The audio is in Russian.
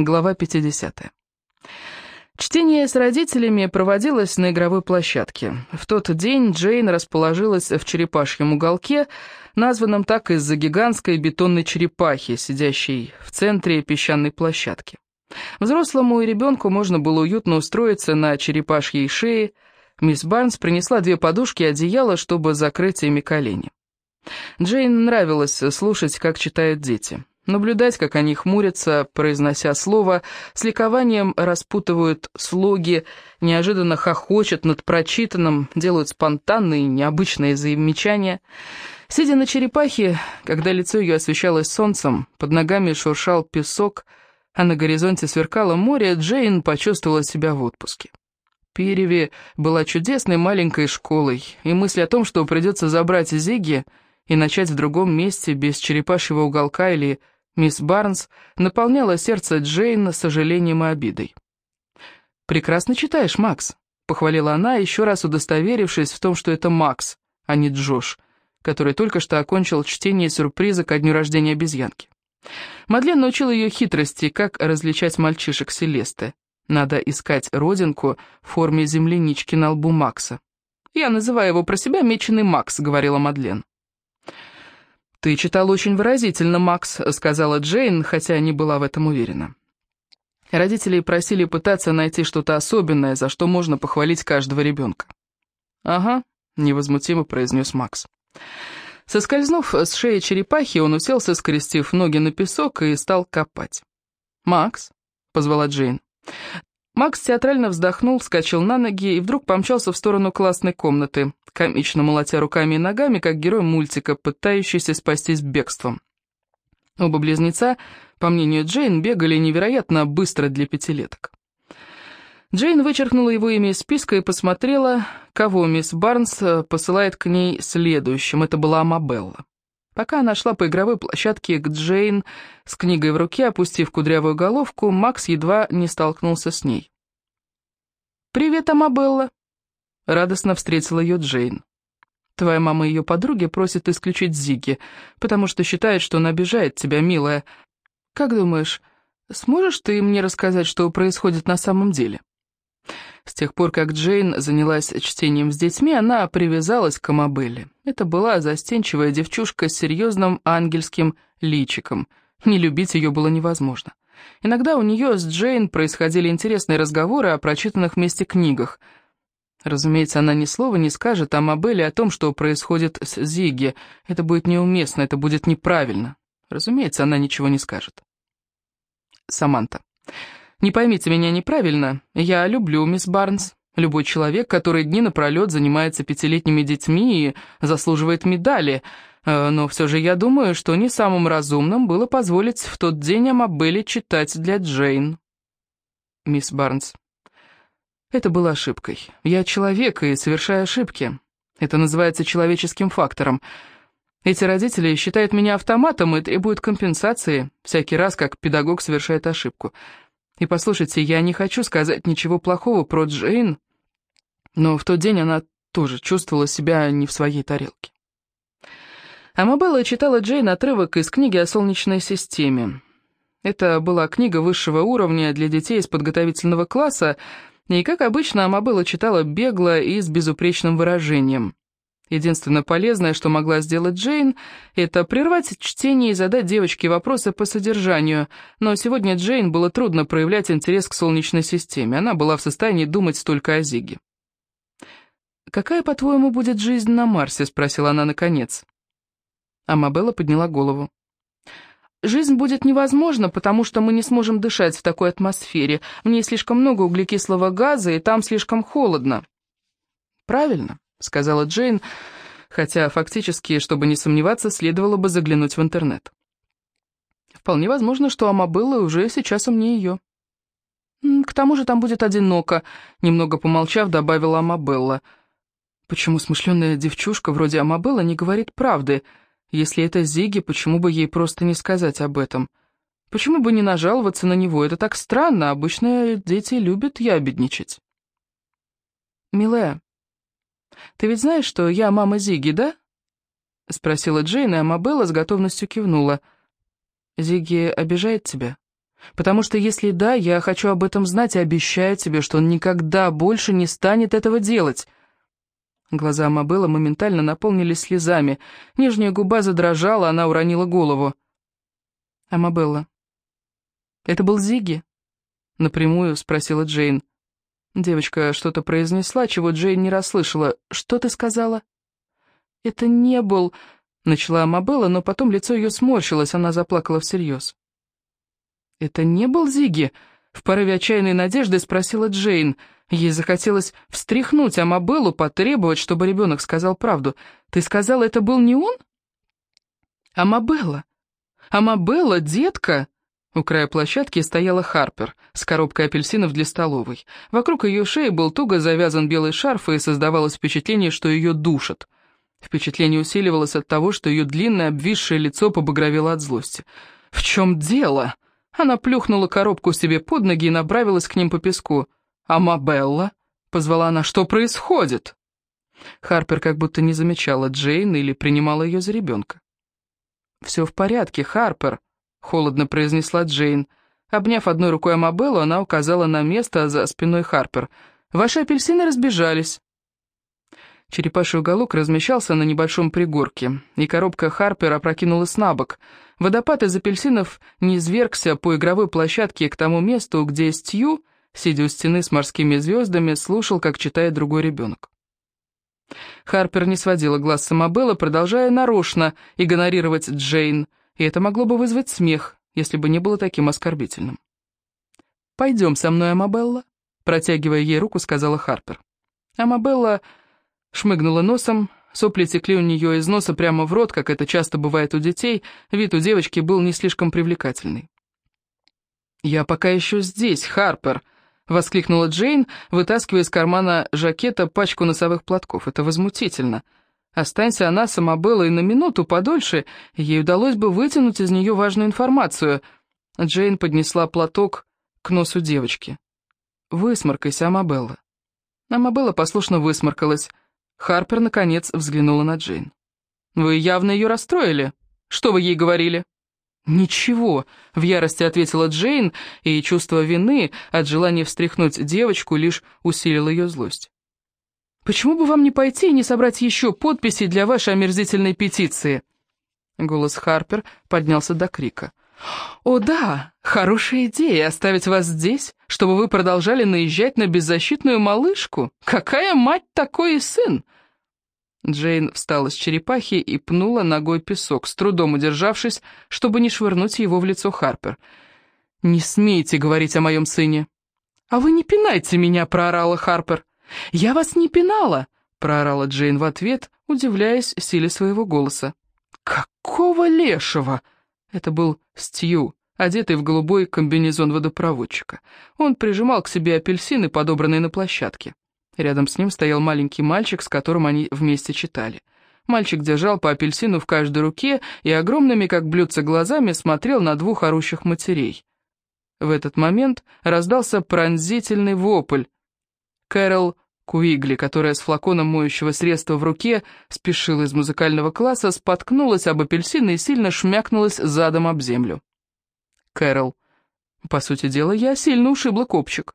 Глава 50. Чтение с родителями проводилось на игровой площадке. В тот день Джейн расположилась в черепашьем уголке, названном так из-за гигантской бетонной черепахи, сидящей в центре песчаной площадки. Взрослому и ребенку можно было уютно устроиться на черепашьей шее. Мисс Барнс принесла две подушки и одеяло, чтобы закрыть ими колени. Джейн нравилось слушать, как читают дети. Наблюдать, как они хмурятся, произнося слово, с ликованием распутывают слоги, неожиданно хохочут над прочитанным, делают спонтанные, необычные замечания. Сидя на черепахе, когда лицо ее освещалось солнцем, под ногами шуршал песок, а на горизонте сверкало море, Джейн почувствовала себя в отпуске. Переви была чудесной маленькой школой, и мысль о том, что придется забрать Зиги и начать в другом месте без черепашьего уголка или Мисс Барнс наполняла сердце Джейн сожалением и обидой. «Прекрасно читаешь, Макс», — похвалила она, еще раз удостоверившись в том, что это Макс, а не Джош, который только что окончил чтение сюрприза ко дню рождения обезьянки. Мадлен научила ее хитрости, как различать мальчишек Селесты. Надо искать родинку в форме землянички на лбу Макса. «Я называю его про себя меченый Макс», — говорила Мадлен. «Ты читал очень выразительно, Макс», — сказала Джейн, хотя не была в этом уверена. Родители просили пытаться найти что-то особенное, за что можно похвалить каждого ребенка. «Ага», — невозмутимо произнес Макс. Соскользнув с шеи черепахи, он уселся, скрестив ноги на песок, и стал копать. «Макс», — позвала Джейн. Макс театрально вздохнул, вскочил на ноги и вдруг помчался в сторону классной комнаты, комично молотя руками и ногами, как герой мультика, пытающийся спастись бегством. Оба близнеца, по мнению Джейн, бегали невероятно быстро для пятилеток. Джейн вычеркнула его имя из списка и посмотрела, кого мисс Барнс посылает к ней следующим. Это была Амабелла. Пока она шла по игровой площадке к Джейн с книгой в руке, опустив кудрявую головку, Макс едва не столкнулся с ней. «Привет, Амабелла!» — радостно встретила ее Джейн. «Твоя мама и ее подруги просят исключить Зиги, потому что считают, что он обижает тебя, милая. Как думаешь, сможешь ты мне рассказать, что происходит на самом деле?» С тех пор, как Джейн занялась чтением с детьми, она привязалась к Амабелле. Это была застенчивая девчушка с серьезным ангельским личиком. Не любить ее было невозможно. Иногда у нее с Джейн происходили интересные разговоры о прочитанных вместе книгах. Разумеется, она ни слова не скажет Амабелле о том, что происходит с Зиги. Это будет неуместно, это будет неправильно. Разумеется, она ничего не скажет. Саманта. Не поймите меня неправильно, я люблю мисс Барнс. Любой человек, который дни напролет занимается пятилетними детьми и заслуживает медали, э, но все же я думаю, что не самым разумным было позволить в тот день Амабелле читать для Джейн. Мисс Барнс. Это было ошибкой. Я человек и совершаю ошибки. Это называется человеческим фактором. Эти родители считают меня автоматом и требуют компенсации всякий раз, как педагог совершает ошибку. И послушайте, я не хочу сказать ничего плохого про Джейн, но в тот день она тоже чувствовала себя не в своей тарелке. Амабелла читала Джейн отрывок из книги о Солнечной системе. Это была книга высшего уровня для детей из подготовительного класса, и, как обычно, Амабелла читала бегло и с безупречным выражением. Единственное полезное, что могла сделать Джейн, это прервать чтение и задать девочке вопросы по содержанию, но сегодня Джейн было трудно проявлять интерес к Солнечной системе, она была в состоянии думать только о Зиге. «Какая, по-твоему, будет жизнь на Марсе?» — спросила она наконец. Амабелла подняла голову. «Жизнь будет невозможна, потому что мы не сможем дышать в такой атмосфере. В ней слишком много углекислого газа, и там слишком холодно». «Правильно», — сказала Джейн, хотя фактически, чтобы не сомневаться, следовало бы заглянуть в интернет. Вполне возможно, что Амабелла уже сейчас умнее ее. «К тому же там будет одиноко», — немного помолчав, добавила Амабелла. «Почему смышленная девчушка вроде Амабелла не говорит правды? Если это Зиги, почему бы ей просто не сказать об этом? Почему бы не нажаловаться на него? Это так странно, обычно дети любят ябедничать». «Милая, «Ты ведь знаешь, что я мама Зиги, да?» — спросила Джейн, и Амабелла с готовностью кивнула. «Зиги обижает тебя?» Потому что если да, я хочу об этом знать и обещаю тебе, что он никогда больше не станет этого делать». Глаза Амабелла моментально наполнились слезами. Нижняя губа задрожала, она уронила голову. «Амабелла, это был Зиги?» Напрямую спросила Джейн. Девочка что-то произнесла, чего Джейн не расслышала. «Что ты сказала?» «Это не был...» — начала Амабелла, но потом лицо ее сморщилось, она заплакала всерьез. «Это не был Зиги?» — в порыве отчаянной надежды спросила Джейн. Ей захотелось встряхнуть Амабеллу, потребовать, чтобы ребенок сказал правду. «Ты сказала, это был не он?» «Амабелла! Амабелла, детка!» У края площадки стояла Харпер с коробкой апельсинов для столовой. Вокруг ее шеи был туго завязан белый шарф, и создавалось впечатление, что ее душат. Впечатление усиливалось от того, что ее длинное обвисшее лицо побагровело от злости. «В чем дело?» Она плюхнула коробку себе под ноги и направилась к ним по песку. «Амабелла?» — позвала она. «Что происходит?» Харпер как будто не замечала Джейн или принимала ее за ребенка. «Все в порядке, Харпер», — холодно произнесла Джейн. Обняв одной рукой Амабеллу, она указала на место за спиной Харпер. «Ваши апельсины разбежались». Черепаший уголок размещался на небольшом пригорке, и коробка Харпер опрокинулась на бок. Водопад из апельсинов не извергся по игровой площадке к тому месту, где Стью, сидя у стены с морскими звездами, слушал, как читает другой ребенок. Харпер не сводила глаз с Амабеллы, продолжая нарочно игнорировать Джейн, и это могло бы вызвать смех, если бы не было таким оскорбительным. «Пойдем со мной, Амабелла», — протягивая ей руку, сказала Харпер. Амабелла Шмыгнула носом, сопли текли у нее из носа прямо в рот, как это часто бывает у детей, вид у девочки был не слишком привлекательный. «Я пока еще здесь, Харпер!» — воскликнула Джейн, вытаскивая из кармана жакета пачку носовых платков. «Это возмутительно. Останься она самобыла и на минуту подольше, ей удалось бы вытянуть из нее важную информацию». Джейн поднесла платок к носу девочки. «Высморкайся, Амабелла». Амабелла послушно высморкалась. Харпер, наконец, взглянула на Джейн. «Вы явно ее расстроили. Что вы ей говорили?» «Ничего», — в ярости ответила Джейн, и чувство вины от желания встряхнуть девочку лишь усилило ее злость. «Почему бы вам не пойти и не собрать еще подписи для вашей омерзительной петиции?» Голос Харпер поднялся до крика. «О да, хорошая идея оставить вас здесь, чтобы вы продолжали наезжать на беззащитную малышку. Какая мать такой и сын!» Джейн встала с черепахи и пнула ногой песок, с трудом удержавшись, чтобы не швырнуть его в лицо Харпер. «Не смейте говорить о моем сыне!» «А вы не пинайте меня!» — проорала Харпер. «Я вас не пинала!» — проорала Джейн в ответ, удивляясь силе своего голоса. «Какого лешего?» Это был Стью, одетый в голубой комбинезон водопроводчика. Он прижимал к себе апельсины, подобранные на площадке. Рядом с ним стоял маленький мальчик, с которым они вместе читали. Мальчик держал по апельсину в каждой руке и огромными, как блюдца, глазами смотрел на двух орущих матерей. В этот момент раздался пронзительный вопль. Кэрол Куигли, которая с флаконом моющего средства в руке спешила из музыкального класса, споткнулась об апельсины и сильно шмякнулась задом об землю. Кэрол. По сути дела, я сильно ушибла копчик.